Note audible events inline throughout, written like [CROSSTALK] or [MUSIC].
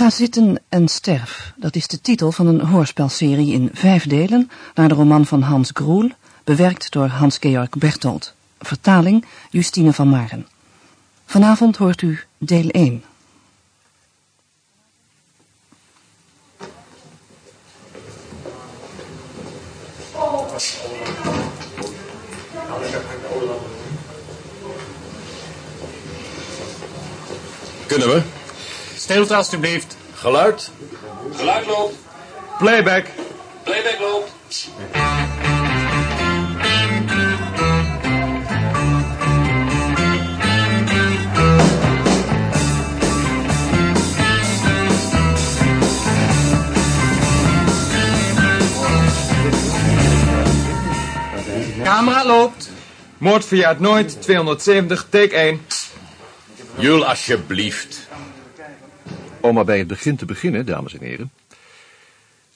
Ga zitten en sterf. Dat is de titel van een hoorspelserie in vijf delen naar de roman van Hans Groel, bewerkt door Hans-Georg Bertolt. Vertaling Justine van Maren. Vanavond hoort u deel 1. Kunnen we? Stilte alstublieft. Geluid. Geluid loopt. Playback. Playback loopt. Camera loopt. Moord verjaart nooit, 270, take 1. Jul, alsjeblieft. Om maar bij het begin te beginnen, dames en heren.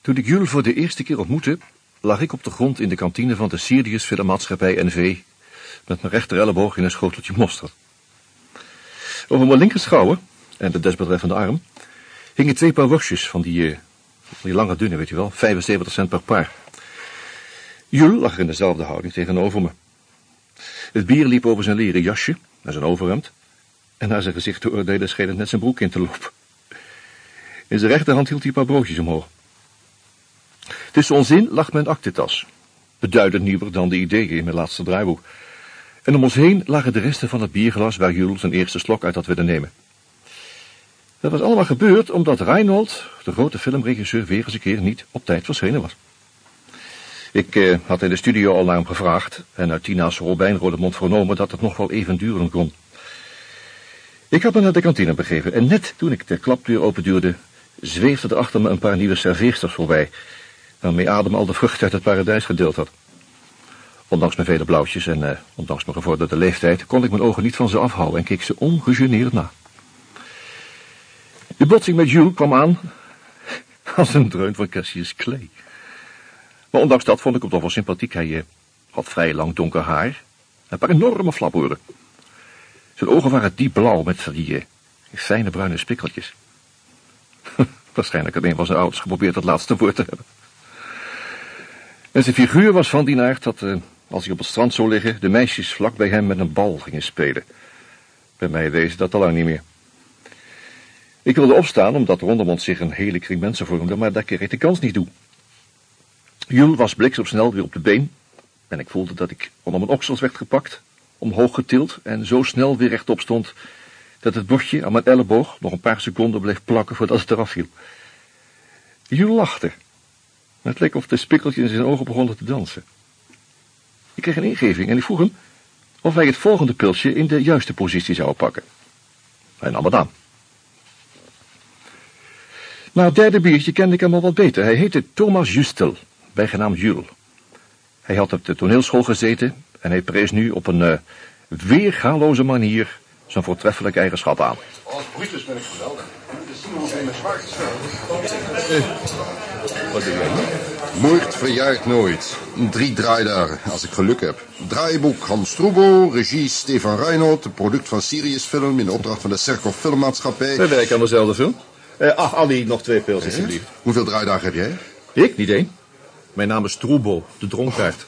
Toen ik Jules voor de eerste keer ontmoette, lag ik op de grond in de kantine van de Sirius Filmmaatschappij NV, met mijn rechter elleboog in een schoteltje mosterd. Over mijn linkerschouwen, en de desbetreffende arm, hingen twee paar worstjes van die, eh, die lange dunne, weet je wel, 75 cent per paar. Jules lag in dezelfde houding tegenover me. Het bier liep over zijn leren jasje, naar zijn overhemd, en naar zijn gezicht te oordelen scheen het net zijn broek in te lopen. In zijn rechterhand hield hij een paar broodjes omhoog. Tussen ons in lag mijn aktetas, beduidend nieuwer dan de ideeën in mijn laatste draaiboek. En om ons heen lagen de resten van het bierglas waar Jules zijn eerste slok uit had willen nemen. Dat was allemaal gebeurd omdat Reinhold, de grote filmregisseur, weer eens een keer niet op tijd verschenen was. Ik eh, had in de studio al naar hem gevraagd en uit Tina's Robijn mond vernomen dat het nog wel even duren kon. Ik had me naar de kantine begeven en net toen ik de klapdeur openduwde, zweefde er achter me een paar nieuwe serveersters voorbij, waarmee Adem al de vrucht uit het paradijs gedeeld had. Ondanks mijn vele blauwtjes en uh, ondanks mijn gevorderde leeftijd kon ik mijn ogen niet van ze afhouden en keek ze ongegeneerd na. De botsing met Jules kwam aan [LAUGHS] als een dreun van Cassius Clay. Maar ondanks dat vond ik hem toch wel sympathiek. Hij uh, had vrij lang donker haar en een paar enorme flaporen. Zijn ogen waren diep blauw met die uh, fijne bruine spikkeltjes. [LAUGHS] Waarschijnlijk had een van zijn ouders geprobeerd het laatste woord te hebben. En zijn figuur was van die aard dat, uh, als hij op het strand zou liggen, de meisjes vlak bij hem met een bal gingen spelen. Bij mij wees dat al lang niet meer. Ik wilde opstaan, omdat rondom ons zich een hele kring mensen vormde, maar daar kreeg ik de kans niet toe. Jules was bliksemsnel weer op de been, en ik voelde dat ik onder mijn oksels werd gepakt, omhoog getild en zo snel weer rechtop stond, dat het bordje aan mijn elleboog nog een paar seconden bleef plakken voordat het eraf viel. Jules lachte. Het leek of de spikkeltjes in zijn ogen begonnen te dansen. Ik kreeg een ingeving en ik vroeg hem of hij het volgende pilsje in de juiste positie zou pakken. Hij nam het aan. Na het derde biertje kende ik hem al wat beter. Hij heette Thomas Justel, bijgenaamd Jules. Hij had op de toneelschool gezeten en hij prees nu op een uh, manier zijn voortreffelijke eigenschap aan. Oh, Brutus ben ik geweldig. De Simon in mijn zwarte Wat doe jij? Moord verjaart nooit. Drie draaidagen, als ik geluk heb. Draaiboek Hans Stroebo, regie Stefan Reinhold, product van Sirius Film in opdracht van de Cerkel Filmmaatschappij. We werken aan dezelfde film. Uh, ach, Ali, nog twee pils, alsjeblieft. Hoeveel draaidagen heb jij? Ik? Niet één. Mijn naam is Troebo, de dronkaard.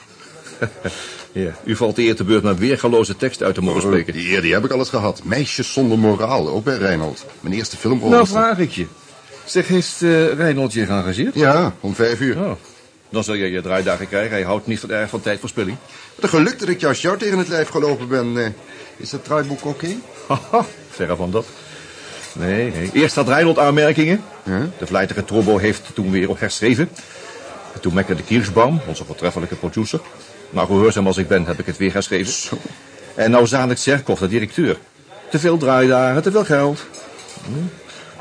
[LAUGHS] ja, u valt de eer te beurt met weergaloze tekst uit te mogen spreken. Die eer die heb ik alles gehad. Meisjes zonder moraal, ook bij Reinhold. Mijn eerste filmrol. Nou, vraag ik je. Zeg, heeft uh, Reinhold je geëngageerd? Ja, om vijf uur. Oh. Dan zul je je draaidagen krijgen. Hij houdt niet van erg van tijdverspilling. Het geluk dat ik juist jou tegen het lijf gelopen ben. Uh, is dat draaiboek oké? [LAUGHS] Haha, verre van dat. Nee, nee. Eerst had Reinhold aanmerkingen. De vlijtige Trobo heeft toen weer op herschreven. En toen mekkerde Kirschbaum, onze voortreffelijke producer. Nou, gehoorzaam als ik ben, heb ik het weer herschreven. Zo. En nou Zanik Serkov, de directeur. Te veel draaidagen, te veel geld. Hm.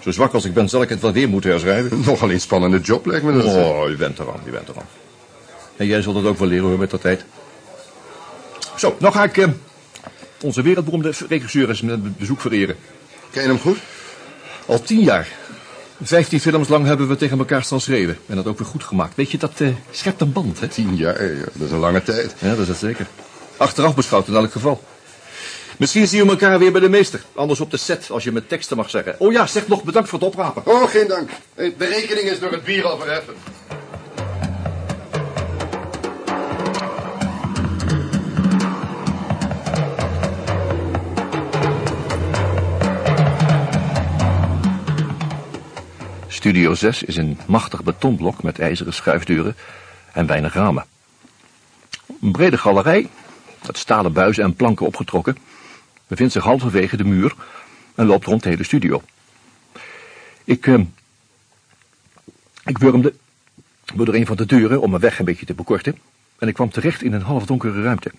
Zo zwak als ik ben, zal ik het wel weer moeten herschrijven. [LAUGHS] Nogal een spannende job, lijkt me dat. Oh, je bent eraan, je bent eraan. En jij zult het ook wel leren hoor, met de tijd. Zo, nou ga ik eh, onze wereldberoemde regisseur eens met een bezoek vereren. Ken je hem goed? Al tien jaar. Vijftien films lang hebben we tegen elkaar staan schreeuwen. En dat ook weer goed gemaakt. Weet je, dat eh, schept een band, hè? Tien jaar, ja, dat is een lange tijd. Ja, dat is het zeker. Achteraf beschouwd in elk geval. Misschien zien we elkaar weer bij de meester. Anders op de set, als je met teksten mag zeggen. Oh ja, zeg nog bedankt voor het oprapen. Oh, geen dank. De rekening is door het bier al verheffen. Studio 6 is een machtig betonblok met ijzeren schuifdeuren en weinig ramen. Een brede galerij, met stalen buizen en planken opgetrokken, bevindt zich halverwege de muur en loopt rond de hele studio. Ik, eh, ik wurmde door een van de deuren om mijn weg een beetje te bekorten en ik kwam terecht in een halfdonkere ruimte.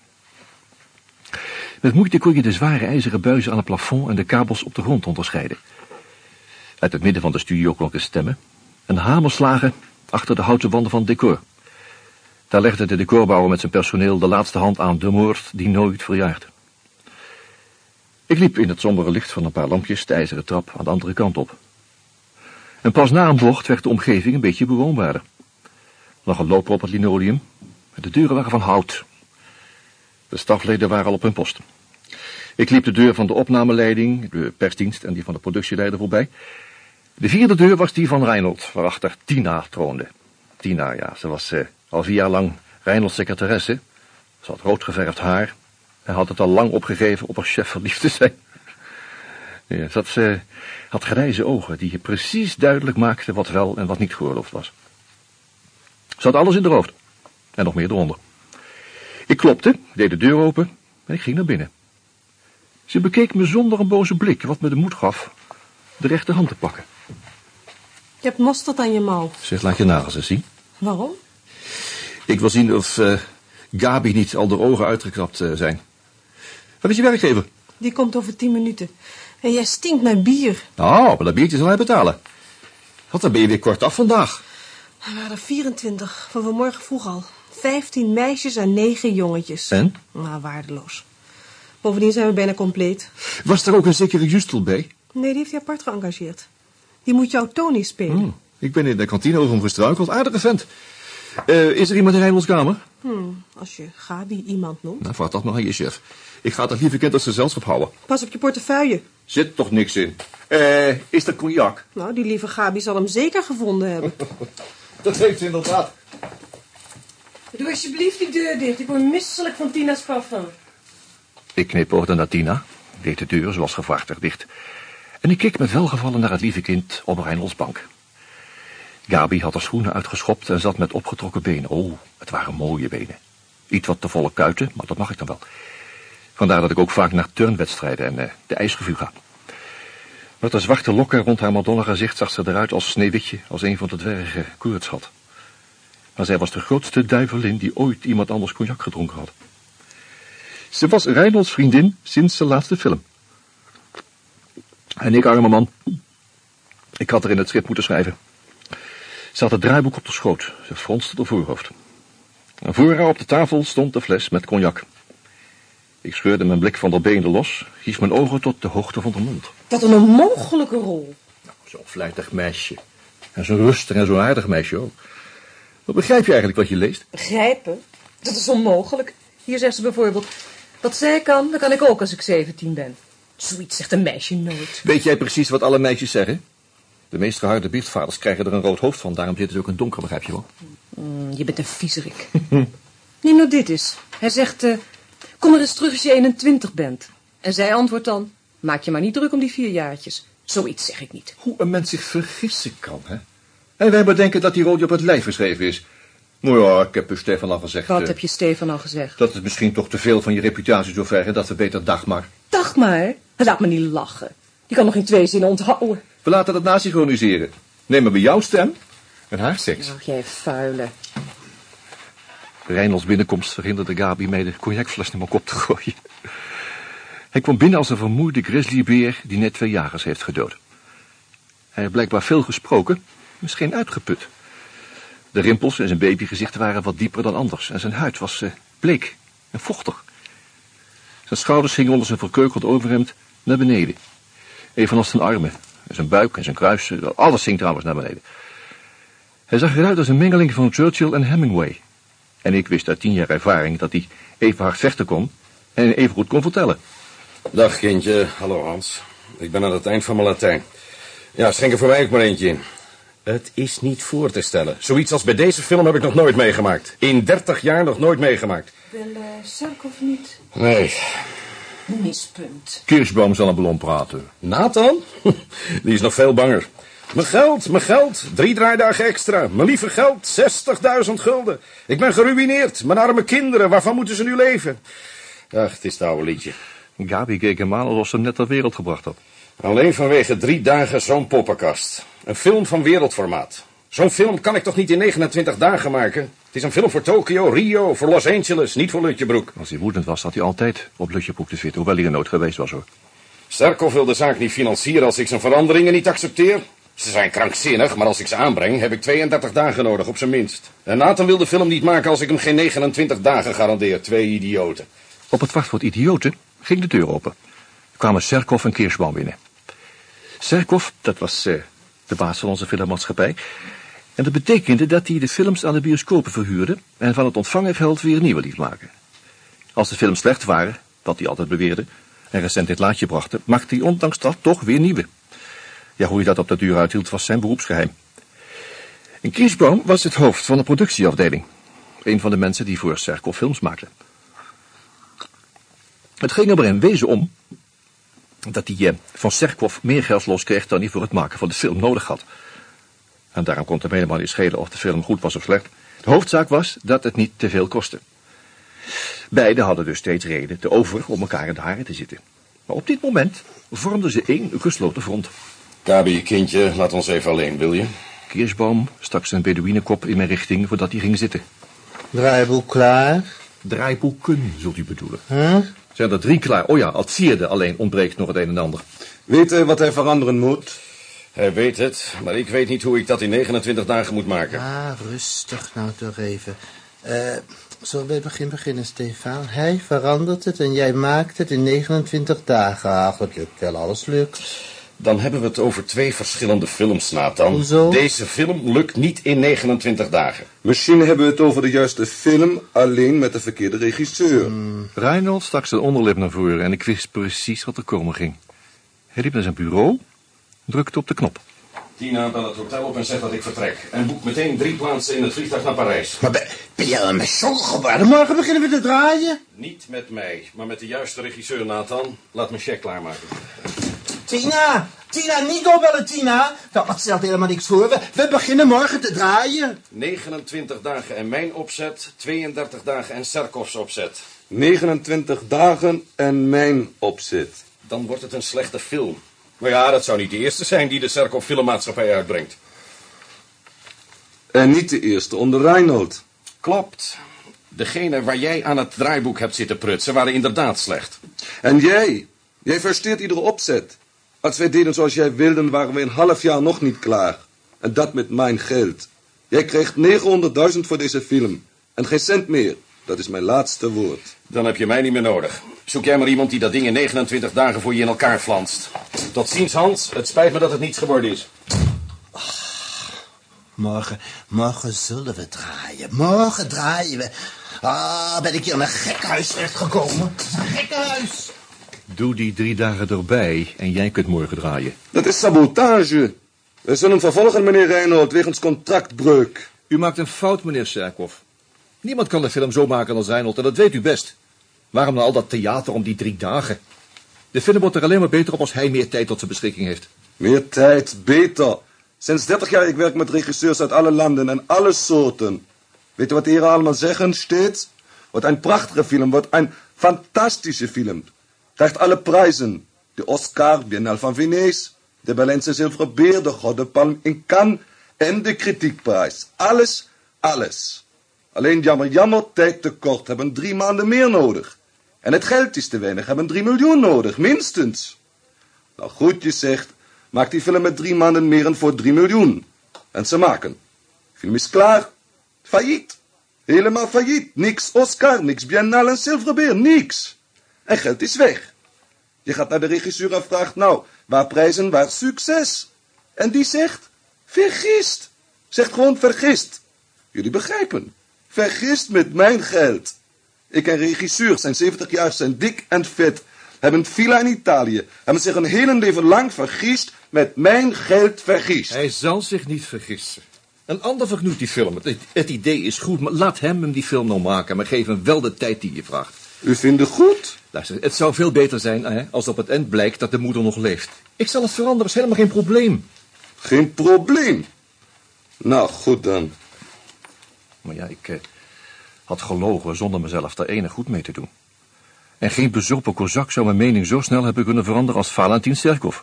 Met moeite kon je de zware ijzeren buizen aan het plafond en de kabels op de grond onderscheiden. Uit het midden van de studio klonken stemmen en hamerslagen achter de houten wanden van decor. Daar legde de decorbouwer met zijn personeel de laatste hand aan de moord die nooit verjaart. Ik liep in het sombere licht van een paar lampjes de ijzeren trap aan de andere kant op. En pas na een bocht werd de omgeving een beetje bewoonbaarder. Nog een loper op het linoleum. De deuren waren van hout. De stafleden waren al op hun post. Ik liep de deur van de opnameleiding, de persdienst en die van de productieleider voorbij. De vierde deur was die van Reinhold, waarachter Tina troonde. Tina, ja, ze was eh, al vier jaar lang Reinholds secretaresse. Ze had roodgeverfd haar en had het al lang opgegeven op haar chef verliefd te zijn. Ja, ze had, eh, had grijze ogen die je precies duidelijk maakten wat wel en wat niet geoorloofd was. Ze had alles in de hoofd. En nog meer eronder. Ik klopte, deed de deur open en ik ging naar binnen. Ze bekeek me zonder een boze blik, wat me de moed gaf de rechterhand te pakken. Je hebt mosterd aan je mouw. Zeg, laat je nagels eens zien. Waarom? Ik wil zien of eh, Gabi niet al de ogen uitgekrapt eh, zijn. Wat is je werkgever? Die komt over tien minuten. En jij stinkt naar bier. Nou, maar dat biertje zal hij betalen. Wat, dan ben je weer kort af vandaag. Er waren er 24, van vanmorgen vroeg al. Vijftien meisjes en negen jongetjes. En? Nou, waardeloos. Bovendien zijn we bijna compleet. Was er ook een zekere Justel bij? Nee, die heeft hij apart geëngageerd. Die moet jouw Tony spelen. Hmm, ik ben in de kantine over hem gestruikeld. Aardige vent. Eh, is er iemand in Rijnmond's kamer? Hmm, als je Gabi iemand noemt. Nou, vraag dat maar aan je chef. Ik ga het dat lieve kind als gezelschap houden. Pas op je portefeuille. Zit toch niks in. Eh, is er cognac? Nou, die lieve Gabi zal hem zeker gevonden hebben. [LAUGHS] Dat heeft ze inderdaad. Doe alsjeblieft die deur dicht. Ik word misselijk van Tina's parfum. Ik knipoogde naar Tina, deed de deur zoals gevraagd dicht. En ik keek met welgevallen naar het lieve kind op Reinholds bank. Gabi had haar schoenen uitgeschopt en zat met opgetrokken benen. Oh, het waren mooie benen. Iets wat te volle kuiten, maar dat mag ik dan wel. Vandaar dat ik ook vaak naar turnwedstrijden en eh, de ijsrevue ga. Met de zwarte lokken rond haar madonna gezicht zag ze eruit als Sneeuwwitje, als een van de dwergen koorts had. Maar zij was de grootste duivelin die ooit iemand anders cognac gedronken had. Ze was Reinholds vriendin sinds zijn laatste film. En ik, arme man, ik had er in het schip moeten schrijven. Ze had het draaiboek op de schoot. Ze fronste de voorhoofd. En voor haar op de tafel stond de fles met cognac. Ik scheurde mijn blik van de benen los, hief mijn ogen tot de hoogte van de mond. Wat een onmogelijke rol. Nou, zo'n vlijtig meisje. En zo'n rustig en zo'n aardig meisje ook. Wat begrijp je eigenlijk wat je leest? Begrijpen? Dat is onmogelijk. Hier zegt ze bijvoorbeeld... Wat zij kan, dat kan ik ook als ik 17 ben. Zoiets zegt een meisje nooit. Weet jij precies wat alle meisjes zeggen? De meest geharde biechtvaders krijgen er een rood hoofd van. Daarom zitten ze ook in het donker, begrijp je wel? Mm, je bent een viezerik. [LAUGHS] Neem nou dit eens. Hij zegt... eh, kom maar eens terug als je 21 bent. En zij antwoordt dan... Maak je maar niet druk om die vier jaartjes. Zoiets zeg ik niet. Hoe een mens zich vergissen kan, hè? En wij bedenken dat die rol je op het lijf geschreven is. Nou ja, ik heb u Stefan al gezegd... Wat eh, heb je Stefan al gezegd? Dat is misschien toch te veel van je reputatie zover... en dat we beter dag maar... Dag maar. Laat me niet lachen. Die kan nog in twee zinnen onthouden. We laten dat nasynchroniseren. Neem maar bij jouw stem en haar seks. Ach, jij vuile. Reinholds binnenkomst verhinderde Gabi mij de cognacfles naar mijn kop te gooien. Hij kwam binnen als een vermoeide grizzlybeer die net twee jagers heeft gedood. Hij had blijkbaar veel gesproken, misschien uitgeput. De rimpels in zijn babygezicht waren wat dieper dan anders en zijn huid was eh, bleek en vochtig. Zijn schouders hingen onder zijn verkeukeld overhemd naar beneden. Evenals zijn armen, en zijn buik en zijn kruis, alles hing trouwens naar beneden. Hij zag eruit als een mengeling van Churchill en Hemingway. En ik wist uit tien jaar ervaring dat hij even hard vechten kon en even goed kon vertellen. Dag, kindje. Hallo, Hans. Ik ben aan het eind van mijn Latijn. Ja, schenk er voor mij ook maar eentje in. Het is niet voor te stellen. Zoiets als bij deze film heb ik nog nooit meegemaakt. In 30 jaar nog nooit meegemaakt. Wel, uh, Sarkov niet. Nee. Mispunt. Kirschbaum zal een ballon praten. Nathan? [LAUGHS] Die is nog veel banger. Mijn geld, mijn geld. Drie draaidagen extra. Mijn lieve geld, 60.000 gulden. Ik ben geruineerd. Mijn arme kinderen, waarvan moeten ze nu leven? Ach, het is het oude liedje. Gabi keek hem aan alsof ze hem net ter wereld gebracht had. Alleen vanwege drie dagen zo'n poppenkast. Een film van wereldformaat. Zo'n film kan ik toch niet in 29 dagen maken? Het is een film voor Tokio, Rio, voor Los Angeles, niet voor Lutjebroek. Als hij woedend was, zat hij altijd op Lutjebroek te zitten, hoewel hij er nooit geweest was hoor. Sterkov wil de zaak niet financieren als ik zijn veranderingen niet accepteer. Ze zijn krankzinnig, maar als ik ze aanbreng, heb ik 32 dagen nodig, op zijn minst. En Nathan wil de film niet maken als ik hem geen 29 dagen garandeer. Twee idioten. Op het wachtwoord idioten ging de deur open. Er kwamen Serkov en Kirschbaum binnen. Serkov, dat was uh, de baas van onze filmmaatschappij. En dat betekende dat hij de films aan de bioscopen verhuurde... en van het ontvangen geld weer nieuwe liet maken. Als de films slecht waren, wat hij altijd beweerde... en recent dit laatje brachten, maakte hij ondanks dat toch weer nieuwe. Ja, hoe hij dat op de duur uithield, was zijn beroepsgeheim. En Kirschbaum was het hoofd van de productieafdeling. Een van de mensen die voor Serkov films maakte. Het ging er in wezen om dat hij eh, van Serkov meer geld loskreeg dan hij voor het maken van de film nodig had. En daarom kon het hem helemaal niet schelen of de film goed was of slecht. De hoofdzaak was dat het niet te veel kostte. Beiden hadden dus steeds reden te over om elkaar in de haren te zitten. Maar op dit moment vormden ze één gesloten front. Gabi, kindje, laat ons even alleen, wil je? Kirschbaum stak zijn beduïnenkop in mijn richting voordat hij ging zitten. Draaiboek klaar? Draaiboeken, zult u bedoelen. Huh? Zijn er drie klaar? Oh ja, al vierde alleen ontbreekt nog het een en ander. Weet hij wat hij veranderen moet? Hij weet het, maar ik weet niet hoe ik dat in 29 dagen moet maken. Ah, rustig nou toch even. Uh, zullen we bij het begin beginnen, Stefan? Hij verandert het en jij maakt het in 29 dagen. Ach, dat lukt wel, alles lukt. Dan hebben we het over twee verschillende films, Nathan. Hoezo? Deze film lukt niet in 29 dagen. Misschien hebben we het over de juiste film, alleen met de verkeerde regisseur. Hmm. Reinhold stak zijn onderlip naar voren en ik wist precies wat er komen ging. Hij liep naar zijn bureau, drukte op de knop. Tina, bel het hotel op en zegt dat ik vertrek. En boek meteen drie plaatsen in het vliegtuig naar Parijs. Maar ben, ben jij al met zo'n geworden? Morgen beginnen we te draaien. Niet met mij, maar met de juiste regisseur, Nathan. Laat mijn check klaarmaken. Tina, Tina, niet opbellen, Tina. Dat stelt helemaal niks voor. We, we, beginnen morgen te draaien. 29 dagen en mijn opzet, 32 dagen en Serkovs opzet. 29 dagen en mijn opzet. Dan wordt het een slechte film. Maar ja, dat zou niet de eerste zijn die de Serkov Filmmaatschappij uitbrengt. En niet de eerste onder Reinhold. Klopt. Degene waar jij aan het draaiboek hebt zitten prutsen waren inderdaad slecht. En jij? Jij versteert iedere opzet. Als wij deden zoals jij wilde, waren we een half jaar nog niet klaar. En dat met mijn geld. Jij kreeg 900.000 voor deze film. En geen cent meer. Dat is mijn laatste woord. Dan heb je mij niet meer nodig. Zoek jij maar iemand die dat ding in 29 dagen voor je in elkaar flanst. Tot ziens, Hans. Het spijt me dat het niets geworden is. Oh, morgen, morgen zullen we draaien. Morgen draaien we. Ah, ben ik hier in een gekhuis terechtgekomen. Een gekhuis. Doe die drie dagen erbij en jij kunt morgen draaien. Dat is sabotage. We zullen vervolgen, meneer Reinhold, wegens contractbreuk. U maakt een fout, meneer Serkov. Niemand kan de film zo maken als Reinhold en dat weet u best. Waarom dan al dat theater om die drie dagen? De film wordt er alleen maar beter op als hij meer tijd tot zijn beschikking heeft. Meer tijd, beter. Sinds 30 jaar ik werk met regisseurs uit alle landen en alle soorten. Weet je wat die hier allemaal zeggen steeds? Wat een prachtige film, wat een fantastische film. Krijgt alle prijzen. De Oscar, Biennale van Venetië, de Berlijnse Zilveren Beer, de Gouden Palm in Cannes en de Kritiekprijs. Alles, alles. Alleen jammer, jammer, tijd tekort, hebben drie maanden meer nodig. En het geld is te weinig, hebben drie miljoen nodig, minstens. Nou goed, je zegt, maak die film met drie maanden meer en voor drie miljoen. En ze maken. Film is klaar. Failliet. Helemaal failliet. Niks Oscar, niks Biennale en Zilveren Beer, niks. En geld is weg. Je gaat naar de regisseur en vraagt, nou, waar prijzen, waar succes? En die zegt, vergist. Zegt gewoon vergist. Jullie begrijpen. Vergist met mijn geld. Ik en regisseurs zijn 70 jaar, zijn dik en vet. hebben villa in Italië, hebben zich een hele leven lang vergist met mijn geld vergist. Hij zal zich niet vergissen. Een ander vergnoegt die film. Het, het idee is goed, maar laat hem hem die film nou maken. Maar geef hem wel de tijd die je vraagt. U vindt het goed? Luister, het zou veel beter zijn hè, als op het eind blijkt dat de moeder nog leeft. Ik zal het veranderen, is helemaal geen probleem. Geen probleem. Nou, goed dan. Maar ja, ik eh, had gelogen zonder mezelf er enig goed mee te doen. En geen bezopen kozak zou mijn mening zo snel hebben kunnen veranderen als Valentin Sterkov.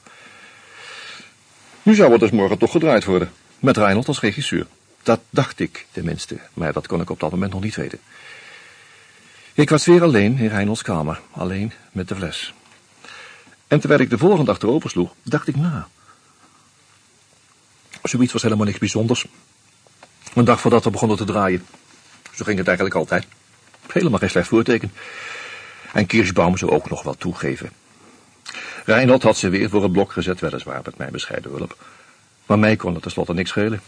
Nu zou het dus morgen toch gedraaid worden. Met Reinhold als regisseur. Dat dacht ik tenminste, maar dat kon ik op dat moment nog niet weten. Ik was weer alleen in Reinholds kamer, alleen met de fles. En terwijl ik de volgende achterover sloeg, dacht ik na. Zoiets was helemaal niks bijzonders. Een dag voordat we begonnen te draaien. Zo ging het eigenlijk altijd. Helemaal geen slecht voorteken. En Kirschbaum zou ook nog wel toegeven. Reinhold had ze weer voor het blok gezet, weliswaar met mijn bescheiden hulp. Maar mij kon het tenslotte niks schelen.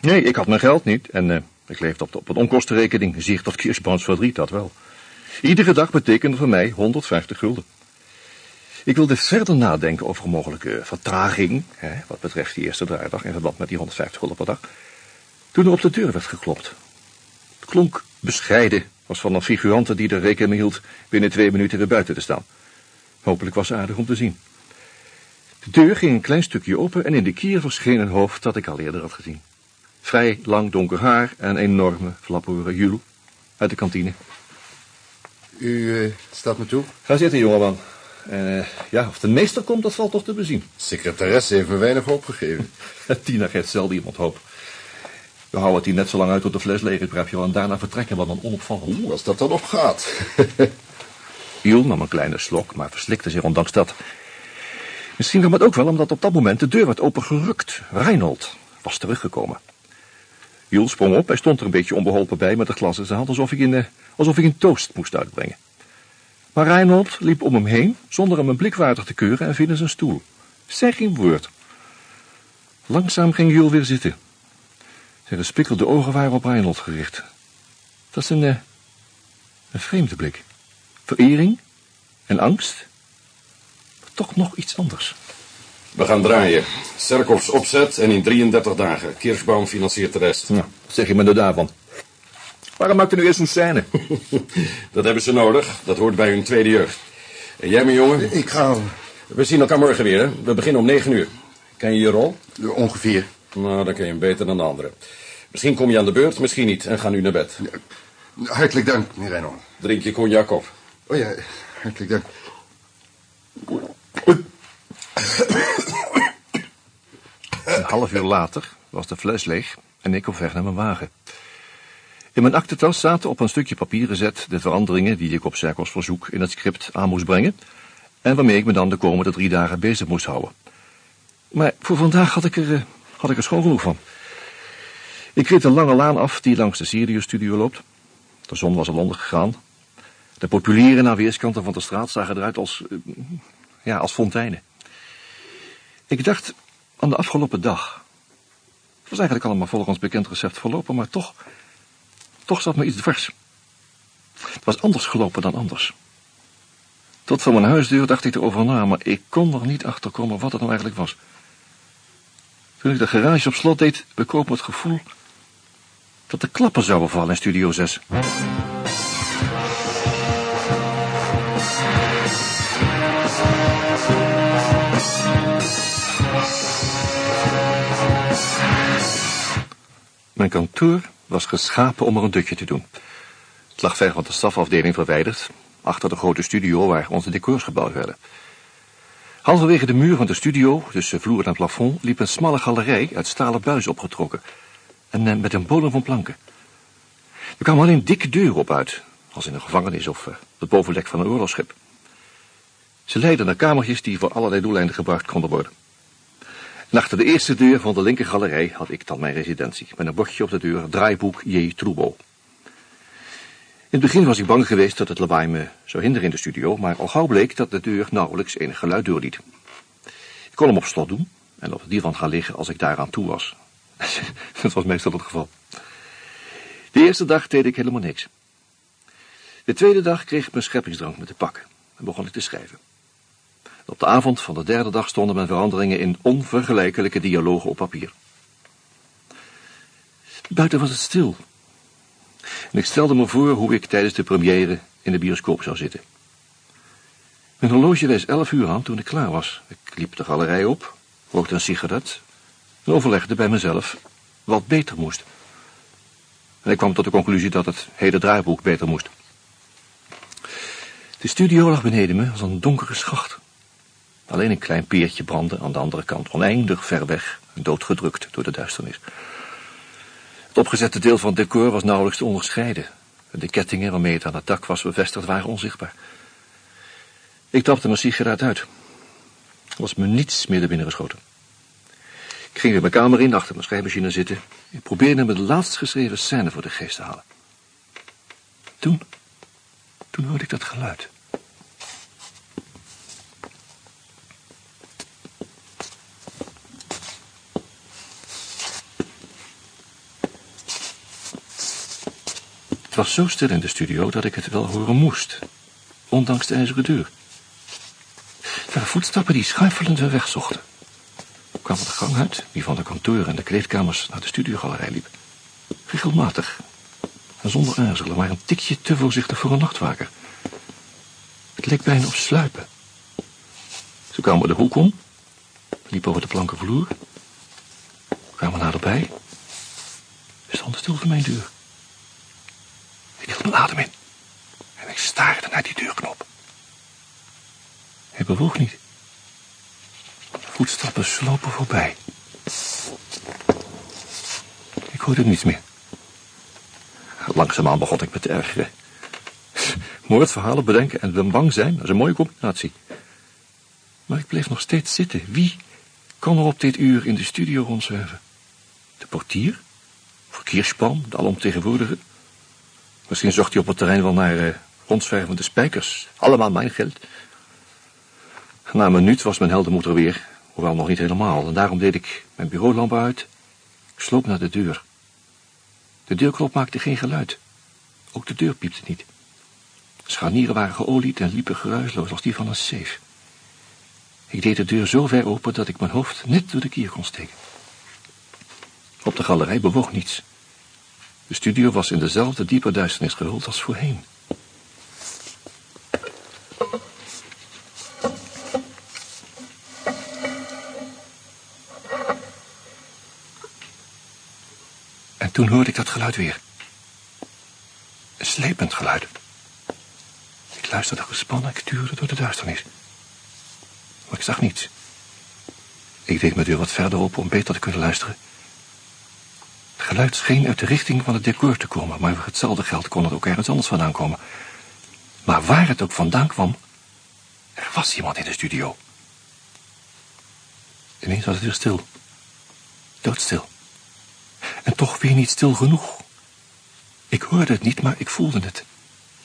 Nee, ik had mijn geld niet en uh, ik leefde op, de, op een onkostenrekening, zie tot Kirschbaums verdriet, dat wel. Iedere dag betekende voor mij 150 gulden. Ik wilde verder nadenken over mogelijke vertraging, hè, wat betreft die eerste draaidag in verband met die 150 gulden per dag, toen er op de deur werd geklopt. Het klonk bescheiden, was van een figurante die er rekening hield binnen twee minuten weer buiten te staan. Hopelijk was ze aardig om te zien. De deur ging een klein stukje open en in de kier verscheen een hoofd dat ik al eerder had gezien. Vrij lang donker haar en enorme flaphoren Jules uit de kantine. U uh, staat me toe? Ga zitten, jongeman. Uh, ja, of de meester komt, dat valt toch te bezien. Secretaresse heeft me weinig hoop gegeven. [LAUGHS] Tina geeft zelden iemand hoop. We houden het hier net zo lang uit tot de fles leeg is, wel. En daarna vertrekken we dan onopvallend. Oeh, als dat dan nog gaat. [LAUGHS] Jules nam een kleine slok, maar verslikte zich ondanks dat. Misschien kwam het ook wel omdat op dat moment de deur werd opengerukt. Reinhold was teruggekomen. Jules sprong op, hij stond er een beetje onbeholpen bij met een glas in zijn hand, alsof ik een, uh, alsof ik een toast moest uitbrengen. Maar Reinhold liep om hem heen, zonder hem een blik waardig te keuren en viel in zijn stoel. Zeg geen woord. Langzaam ging Jules weer zitten. Zijn gespikkelde ogen waren op Reinhold gericht. Dat is een, uh, een vreemde blik. Verering en angst. Maar toch nog iets anders. We gaan draaien. Serkovs opzet en in 33 dagen. Kirschbaum financiert de rest. Nou, zeg je me er daarvan. Waarom maakt u nu eerst zo'n scène? [LAUGHS] dat hebben ze nodig. Dat hoort bij hun tweede jeugd. En jij, mijn jongen? Ik ga... We zien elkaar morgen weer, hè? We beginnen om 9 uur. Ken je je rol? Ongeveer. Nou, dan ken je hem beter dan de anderen. Misschien kom je aan de beurt, misschien niet. En ga nu naar bed. Hartelijk dank, meneer Reinhold. Drink je cognac op. Oh ja, hartelijk dank. Een half uur later was de fles leeg en ik op weg naar mijn wagen. In mijn aktentas zaten op een stukje papier gezet de veranderingen die ik op Cerkos verzoek in het script aan moest brengen en waarmee ik me dan de komende drie dagen bezig moest houden. Maar voor vandaag had ik er, eh, had ik er schoon genoeg van. Ik reed een lange laan af die langs de Sirius studio loopt. De zon was al ondergegaan. De populieren aan weerskanten van de straat zagen eruit als, uh, ja, als fonteinen. Ik dacht aan de afgelopen dag. Het was eigenlijk allemaal volgens bekend recept verlopen, maar toch, toch zat me iets dwars. Het was anders gelopen dan anders. Tot voor mijn huisdeur dacht ik erover na, maar ik kon er niet achter komen wat het nou eigenlijk was. Toen ik de garage op slot deed, bekoop me het gevoel dat de klappen zouden vallen in Studio 6. Mijn kantoor was geschapen om er een dutje te doen. Het lag ver van de stafafdeling verwijderd, achter de grote studio waar onze decors gebouwd werden. Halverwege de muur van de studio, tussen vloer en plafond, liep een smalle galerij uit stalen buis opgetrokken. En eh, met een bodem van planken. Er kwamen alleen dikke deuren op uit, als in een gevangenis of uh, het bovendek van een oorlogsschip. Ze leidden naar kamertjes die voor allerlei doeleinden gebruikt konden worden. En achter de eerste deur van de linker galerij had ik dan mijn residentie, met een bordje op de deur, draaiboek J. Trubo. In het begin was ik bang geweest dat het lawaai me zou hinderen in de studio, maar al gauw bleek dat de deur nauwelijks enig geluid doorliet. Ik kon hem op slot doen en op het divan gaan liggen als ik daaraan toe was. [LAUGHS] dat was meestal het geval. De eerste dag deed ik helemaal niks. De tweede dag kreeg ik mijn scheppingsdrank met te pakken. en begon ik te schrijven. Op de avond van de derde dag stonden mijn veranderingen in onvergelijkelijke dialogen op papier. Buiten was het stil. En ik stelde me voor hoe ik tijdens de première in de bioscoop zou zitten. Mijn horloge wees elf uur aan toen ik klaar was. Ik liep de galerij op, rookte een sigaret en overlegde bij mezelf wat beter moest. En ik kwam tot de conclusie dat het hele draaiboek beter moest. De studio lag beneden me als een donkere schacht. Alleen een klein peertje brandde aan de andere kant, oneindig ver weg, doodgedrukt door de duisternis. Het opgezette deel van het decor was nauwelijks te onderscheiden. De kettingen waarmee het aan het dak was bevestigd waren onzichtbaar. Ik trapte mijn sigaret uit. Er was me niets meer binnen geschoten. Ik ging weer mijn kamer in, achter mijn schrijfmachine zitten. Ik probeerde me de laatst geschreven scène voor de geest te halen. Toen, toen hoorde ik dat geluid. Was zo stil in de studio dat ik het wel horen moest, ondanks de ijzeren deur. Waren voetstappen die schuifelend hun weg zochten. Ik kwam de gang uit, die van de kantoor en de kleedkamers naar de studiogalerij liep. Regelmatig en zonder aarzelen, maar een tikje te voorzichtig voor een nachtwaker. Het leek bijna op sluipen. Ze kwamen de hoek om, liepen over de planken vloer, kwamen naderbij, stonden stil voor mijn deur. Ik hield mijn adem in en ik staarde naar die deurknop. Hij bewoog niet. Voetstappen slopen voorbij. Ik hoorde niets meer. Langzaamaan begon ik me te ergeren. Moordverhalen bedenken en bang zijn, dat is een mooie combinatie. Maar ik bleef nog steeds zitten. Wie kon er op dit uur in de studio rondzwerven? De portier? Kirschbaum, de alomtegenwoordige? Misschien zocht hij op het terrein wel naar uh, rondzwervende spijkers. Allemaal mijn geld. Na een minuut was mijn heldenmoeder weer, hoewel nog niet helemaal. En daarom deed ik mijn bureaulamp uit. Ik sloop naar de deur. De deurklop maakte geen geluid. Ook de deur piepte niet. Scharnieren waren geolied en liepen geruisloos als die van een safe. Ik deed de deur zo ver open dat ik mijn hoofd net door de kier kon steken. Op de galerij bewoog niets. De studio was in dezelfde diepe duisternis gehuld als voorheen. En toen hoorde ik dat geluid weer. Een slepend geluid. Ik luisterde gespannen, ik tuurde door de duisternis. Maar ik zag niets. Ik deed mijn deur wat verder open om beter te kunnen luisteren. Geluid scheen uit de richting van het decor te komen, maar voor hetzelfde geld kon het ook ergens anders vandaan komen. Maar waar het ook vandaan kwam, er was iemand in de studio. Ineens was het weer stil. Doodstil. En toch weer niet stil genoeg. Ik hoorde het niet, maar ik voelde het.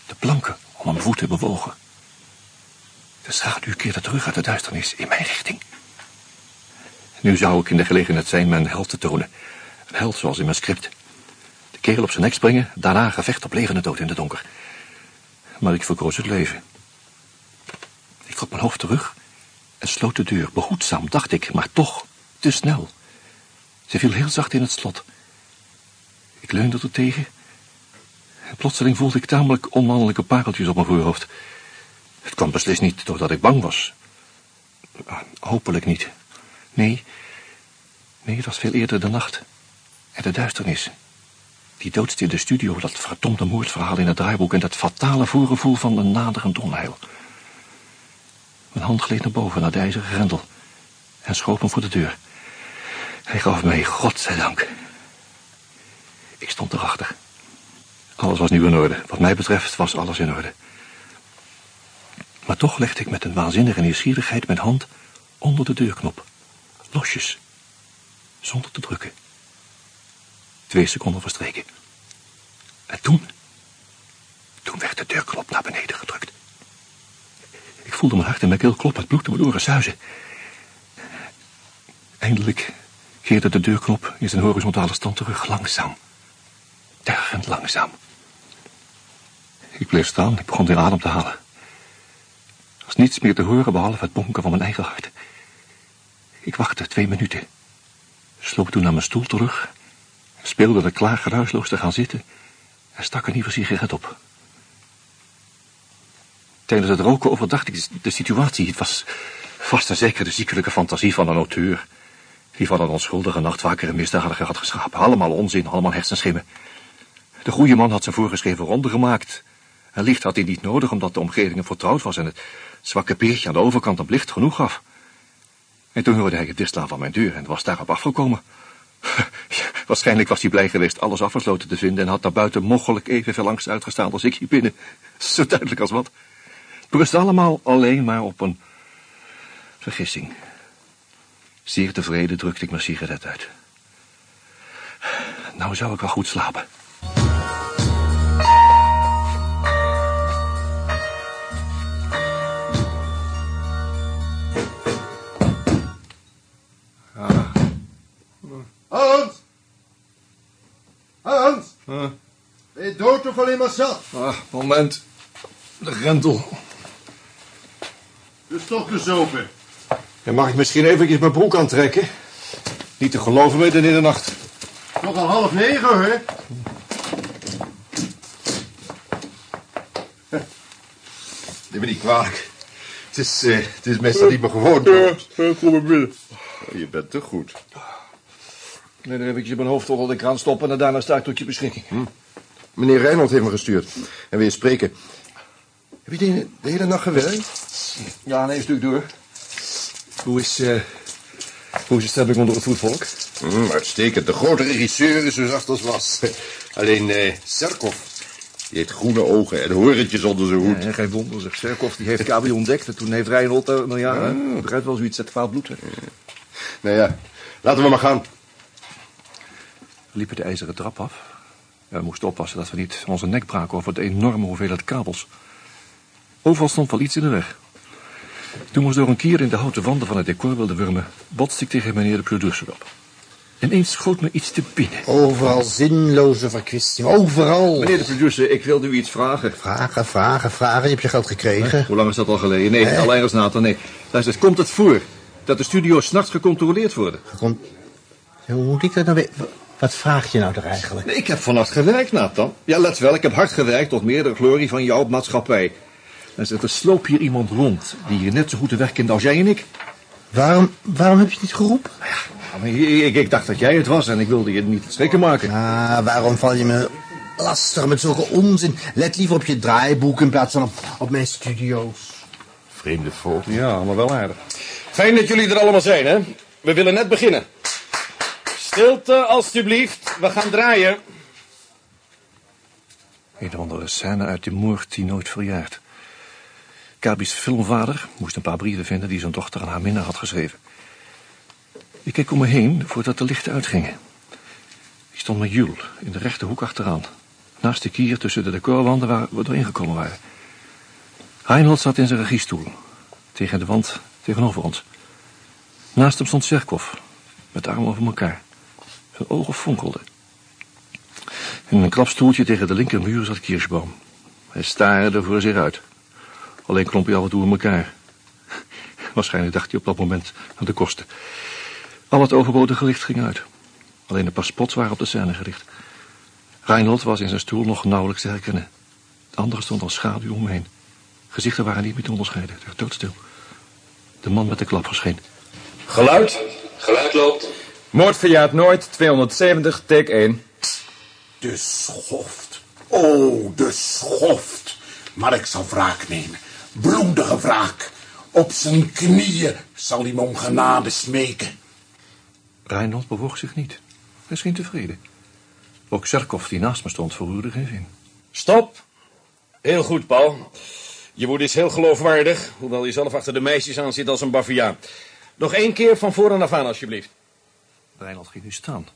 De planken om mijn voeten bewogen. De schaduw keerde terug uit de duisternis in mijn richting. Nu zou ik in de gelegenheid zijn mijn held te tonen. Een held zoals in mijn script. De kerel op zijn nek springen, daarna gevecht op levende dood in de donker. Maar ik verkoos het leven. Ik trok mijn hoofd terug en sloot de deur. Behoedzaam, dacht ik, maar toch te snel. Ze viel heel zacht in het slot. Ik leunde er tegen. En plotseling voelde ik tamelijk onmannelijke pareltjes op mijn voorhoofd. Het kwam beslist niet doordat ik bang was. Hopelijk niet. Nee, nee, het was veel eerder de nacht. En de duisternis. Die doodstille studio, dat verdomde moordverhaal in het draaiboek... en dat fatale voorgevoel van een naderend onheil. Mijn hand gleed naar boven, naar de ijzeren grendel... en schoof hem voor de deur. Hij gaf mij, godzijdank. Ik stond erachter. Alles was nu in orde. Wat mij betreft was alles in orde. Maar toch legde ik met een waanzinnige nieuwsgierigheid mijn hand onder de deurknop. Losjes. Zonder te drukken. Twee seconden verstreken. En toen... Toen werd de deurknop naar beneden gedrukt. Ik voelde mijn hart en mijn keel kloppen, het bloed door mijn oren zuizen. Eindelijk keerde de deurknop in zijn horizontale stand terug, langzaam. Tergend langzaam. Ik bleef staan, ik begon weer adem te halen. was niets meer te horen behalve het bonken van mijn eigen hart. Ik wachtte twee minuten. Sloop toen naar mijn stoel terug. Speelde er klaar geruisloos te gaan zitten. En stak een nieuwe sigaret op. Tijdens het roken overdacht ik de situatie. Het was vast en zeker de ziekelijke fantasie van een auteur. Die van een onschuldige nachtwaker een misdadiger had geschapen. Allemaal onzin, allemaal hersenschimmen. De goede man had zijn voorgeschreven ronde gemaakt. En licht had hij niet nodig, omdat de omgeving hem vertrouwd was... en het zwakke peertje aan de overkant hem licht genoeg gaf. En toen hoorde hij het dichtslaan van mijn deur en was daarop afgekomen. Waarschijnlijk was hij blij geweest alles afgesloten te vinden... en had daar buiten mogelijk evenveel angst uitgestaan als ik hier binnen. [LAUGHS] Zo duidelijk als wat. Het allemaal alleen maar op een vergissing. Zeer tevreden drukte ik mijn sigaret uit. Nou zou ik wel goed slapen. Hans! Hans! Huh? Ben je dood of alleen maar zat? Ah, moment. De grendel. Dus toch gezopen. Dan mag ik misschien eventjes mijn broek aantrekken? Niet te geloven midden in de nacht. Nog al half negen, hoor. Neem me niet kwalijk. Het is, eh, het is meestal niet meer gewoon. kom maar binnen. Oh, je bent te goed. Ik neem er eventjes mijn hoofd onder de kraan stoppen en daarna sta ik tot je beschikking. Meneer Reinhold heeft me gestuurd. En wil je spreken. Heb je de, de hele nacht gewerkt? Ja, een stuk door. Hoe is, eh, hoe is de stemming onder het voetvolk? Hm, uitstekend. De grote regisseur is zo zacht als was. [LAUGHS] Alleen eh Serkov, die heeft groene ogen en horentjes onder zijn hoed. Ja, geen wonder, zegt Serkov. Die heeft KB ontdekt. En toen heeft Reinhold, uh, nou ja, uh, begrijpt wel zoiets, het kwaad bloed. hè. Nou ja, laten we maar gaan. Liepen de ijzeren trap af. We moesten oppassen dat we niet onze nek braken over de enorme hoeveelheid kabels. Overal stond wel iets in de weg. Toen we ons door een kier in de houten wanden van het decor wilden wurmen, botste ik tegen meneer de producer op. Ineens schoot me iets te binnen. Overal zinloze verkwisting. Overal. Meneer de producer, ik wilde u iets vragen. Vragen, vragen, vragen. Je hebt je geld gekregen. Hoe lang is dat al geleden? Nee, al ergens later. Nee. Luister, eens, komt het voor dat de studio's s'nachts gecontroleerd worden? Gekon- Hoe moet ik dat nou weten? Wat vraag je nou toch eigenlijk? Nee, ik heb vannacht gewerkt, Nathan. Ja, let wel, ik heb hard gewerkt tot meerdere glorie van jouw maatschappij. En zegt, er sloop hier iemand rond die hier net zo goed te werk kent als jij en ik. Waarom, waarom heb je het niet geroepen? Ja, maar ik, ik, ik dacht dat jij het was en ik wilde je niet schrikken maken. Ah, waarom val je me lastig met zulke onzin? Let liever op je draaiboek in plaats van op, op mijn studio's. Vreemde volk. Ja, maar wel aardig. Fijn dat jullie er allemaal zijn, hè? We willen net beginnen. Stilte, alstublieft. We gaan draaien. Een of andere scène uit de moord die nooit verjaart. Kabi's filmvader moest een paar brieven vinden die zijn dochter aan haar minnaar had geschreven. Ik keek om me heen voordat de lichten uitgingen. Ik stond met Jules in de rechterhoek achteraan. Naast de kier tussen de decorwanden waar we doorheen gekomen waren. Reinhold zat in zijn regiestoel. Tegen de wand tegenover ons. Naast hem stond Serkov. Met de armen over elkaar. Zijn ogen fonkelden. In een klapstoeltje tegen de linkermuur zat Kirschbaum. Hij staarde voor zich uit. Alleen klomp hij af en toe in elkaar. [LAUGHS] Waarschijnlijk dacht hij op dat moment aan de kosten. Al het overbodige licht ging uit. Alleen een paar spots waren op de scène gericht. Reinhold was in zijn stoel nog nauwelijks te herkennen. De andere stond als schaduw om hem heen. Gezichten waren niet meer te onderscheiden. Het werd doodstil. De man met de klap verscheen. Geluid. Geluid loopt. Moord verjaart nooit, 270, take 1. De schoft. Oh, de schoft. Maar ik zal wraak nemen. Bloedige wraak. Op zijn knieën zal hij me om genade smeken. Reinhold bewoog zich niet. Hij scheen tevreden. Ook Serkov, die naast me stond, verroerde geen zin. Stop. Heel goed, Paul. Je woord is heel geloofwaardig, hoewel je zelf achter de meisjes aan zit als een baviaan. Nog één keer van voren af aan, alsjeblieft. Reinhold ging nu staan.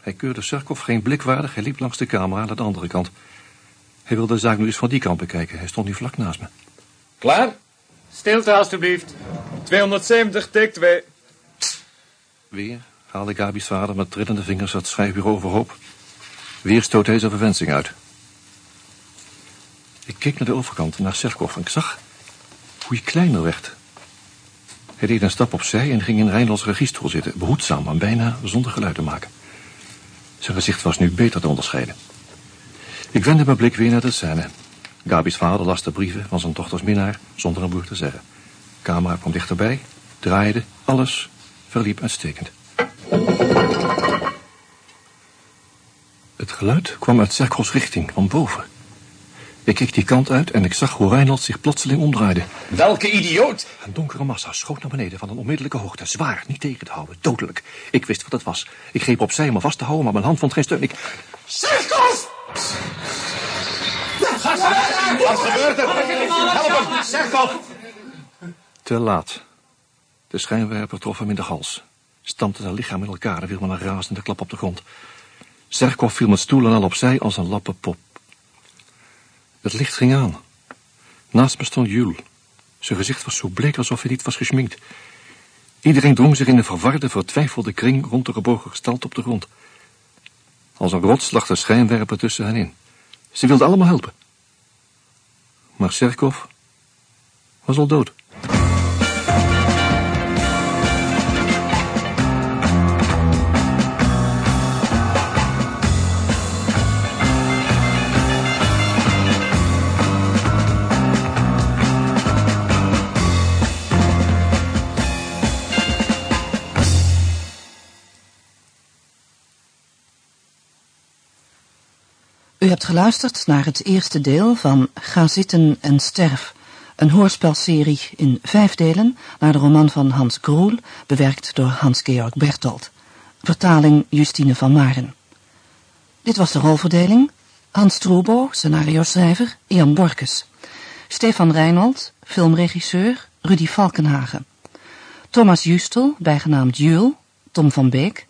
Hij keurde Serkov geen blik waardig. Hij liep langs de camera naar de andere kant. Hij wilde de zaak nu eens van die kant bekijken. Hij stond nu vlak naast me. Klaar? Stilte, alstublieft. 270, take 2. Weer haalde Gabi's vader met trillende vingers het schrijfbureau overhoop. Weer stoot hij zijn verwensing uit. Ik keek naar de overkant, naar Serkov, en ik zag hoe hij kleiner werd. Hij deed een stap opzij en ging in Rijnlands regiestoel zitten, behoedzaam en bijna zonder geluid te maken. Zijn gezicht was nu beter te onderscheiden. Ik wendde mijn blik weer naar de scène. Gabi's vader las de brieven van zijn dochters minnaar zonder een woord te zeggen. De camera kwam dichterbij, draaide, alles verliep uitstekend. Het geluid kwam uit Cerkels richting, van boven. Ik keek die kant uit en ik zag hoe Reinhold zich plotseling omdraaide. Welke idioot! Een donkere massa schoot naar beneden van een onmiddellijke hoogte. Zwaar, niet tegen te houden, dodelijk. Ik wist wat het was. Ik greep opzij om me vast te houden, maar mijn hand vond geen steun. Ik... Cirkels! Wat gebeurt er? Help hem! Cirkel! Te laat. De schijnwerper trof hem in de hals. Stampte zijn lichaam in elkaar en viel met een razende klap op de grond. Serkov viel met stoelen al opzij als een lappe pop. Het licht ging aan. Naast me stond Jules. Zijn gezicht was zo bleek alsof hij niet was geschminkt. Iedereen drong zich in een verwarde, vertwijfelde kring rond de gebogen gestalte op de grond. Als een rots lag de schijnwerper tussen hen in. Ze wilden allemaal helpen. Maar Serkov was al dood. U hebt geluisterd naar het eerste deel van Ga zitten en sterf, een hoorspelserie in vijf delen naar de roman van Hans Groel, bewerkt door Hans-Georg Bertolt. Vertaling Justine van Maren. Dit was de rolverdeling. Hans Troebo, scenario-schrijver, Ian Borkes. Stefan Reinhold, filmregisseur, Rudy Valkenhagen. Thomas Justel, bijgenaamd Jules, Tom van Beek.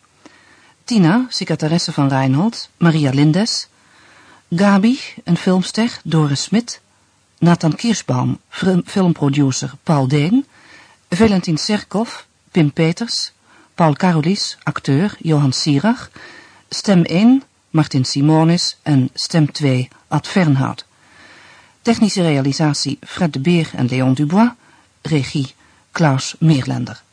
Tina, secretaresse van Reinhold, Maria Lindes. Gabi, een filmster, Doris Smit. Nathan Kirschbaum, filmproducer Paul Deen. Valentin Serkov, Pim Peters. Paul Carolis, acteur Johan Sierach. Stem 1, Martin Simonis en stem 2, Ad Fernhout. Technische realisatie Fred de Beer en Leon Dubois. Regie Klaus Meerlender.